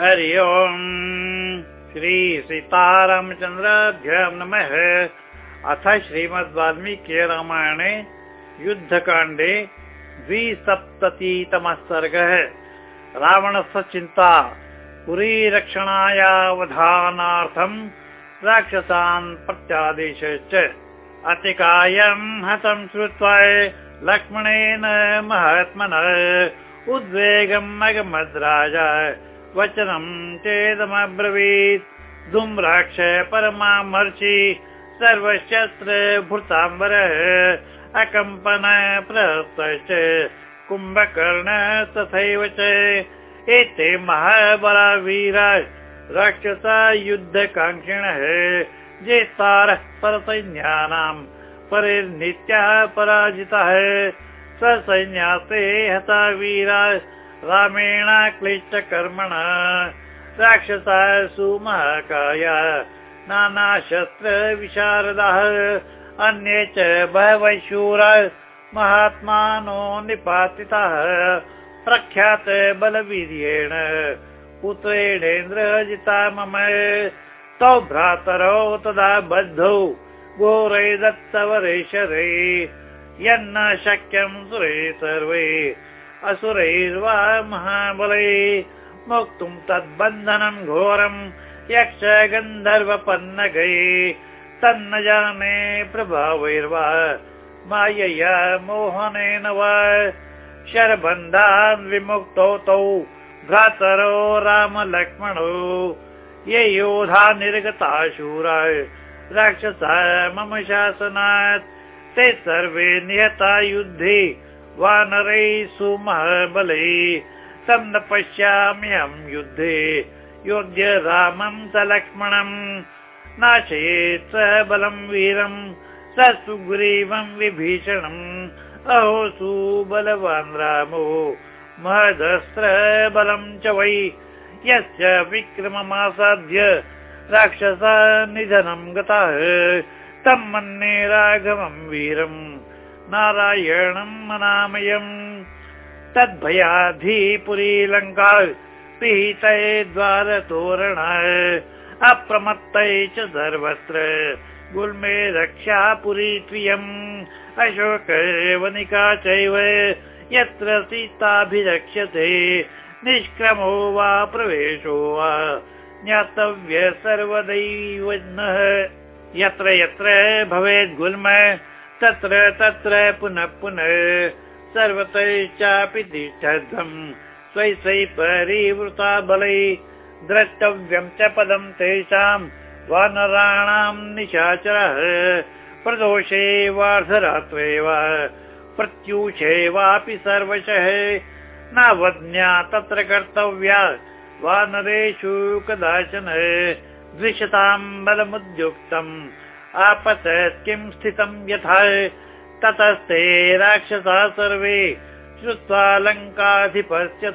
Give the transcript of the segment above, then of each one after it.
हरि ओम्। श्री सीतारामचन्द्राभ्य नमः। अथ श्रीमद् वाल्मीकि रामायणे युद्धकाण्डे द्विसप्ततितमः सर्गः। रावणस्य चिन्ता पुरीरक्षणायावधानार्थम् राक्षसान् प्रत्यादेशश्च। अतिकायम् हतम् श्रुत्वा लक्ष्मणेन महात्मनः उद्वेगम् अगमद्राजा वचनं चेदमब्रवीत्। धूम्राक्ष परमामर्षि सर्वशस्त्र भृताम्बरः अकम्पन प्रहस्तश्च कुम्भकर्ण तथैव च। एते महाबलावीर राक्षसा युद्धकाङ्क्षिणः जेतारः परसैन्यानाम् परिर्नित्यः पराजितः। स्वसैन्यास्ते हता वीरा रामेण क्लिष्टकर्मण राक्षसा सुमहाकाय नानाशस्त्र विशारदः अन्ये च बहवः शूर महात्मानो निपातितः प्रख्यात बलवीर्येण। पुत्रेणेन्द्रजिता मम तौ भ्रातरौ तदा बद्धौ घोरै दत्तवरेशरे यन्न शक्यं सुरे सर्वे असुरैर्वा महाबलै मोक्तुम् तद्बन्धनम् घोरम् यक्ष गन्धर्वपन्नगै तन्न जाने प्रभावैर्वा मायया मोहनेन वा शरबन्धान् विमुक्तौ तौ भ्रातरो रामलक्ष्मणौ ये योधा निर्गता शूरा राक्षसा मम शासनात् ते सर्वे निहता युद्धे वानरैः सुमहाबलै तं न पश्याम्यहं युद्धे। योग्य रामं स लक्ष्मणम् नाशयेत् स बलं वीरं स सुग्रीवं विभीषणम्। अहो सुबलवान् रामो महदस्त्र बलं च वै। यस्य विक्रममासाद्य राक्षसा निधनं गतः तं मन्ये राघवं वीरम् नारायणम् अनामयम् तद्भयाधिपुरी लङ्का पिहितये द्वारतोरण। अप्रमत्तै च सर्वत्र। गुल्मे रक्षा पुरी त्रियम् अशोक वनिका चैव। यत्र सीताभिरक्ष्यते। निष्क्रमो वा प्रवेशो वा। ज्ञातव्य सर्वदैव यत्र यत्र भवेत् गुल्म तत्र तत्र पुनः पुनः सर्वतैश्चापि परिवृता बलै द्रष्टव्यं च पदं तेषाम् वानराणाम् निशाचरः। प्रदोषे वार्धरात्रे वा प्रत्यूषे वापि सर्वशः। नावज्ञा तत्र कर्तव्या वानरेषु कदाचन द्विषताम् बलमुद्युक्तम् आपतत् किं स्थितं यथा? ततस्ते राक्षसा सर्वे श्रुत्वा लङ्काधिपश्च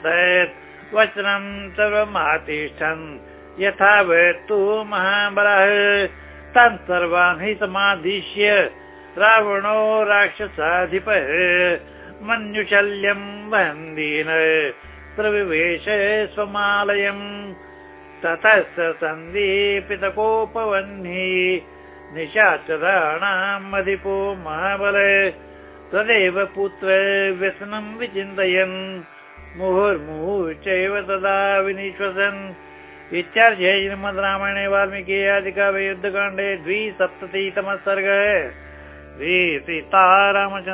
वचनं सर्वमातिष्ठन्। यथा वेत्तु महाबलः। तान् सर्वान् हि समादिश्य रावणो राक्षसाधिपः। मन्युशल्यं वहन्दीन प्रविवेश स्वमालयम्। ततः स सन्दीपितकोपवह्नि निशाचराणाम् अधिपो महाबल। तदेव पुत्र व्यसनम् विचिन्तयन्। मुहुर्मुहुः चैव तदा विनिश्वसन्। इत्यार्थे श्रीमद् रामायणे वाल्मीकि आदिकाव्ये युद्धकाण्डे द्विसप्ततितमः सर्गः। श्री सीतारामचन्द्रार्पणमस्तु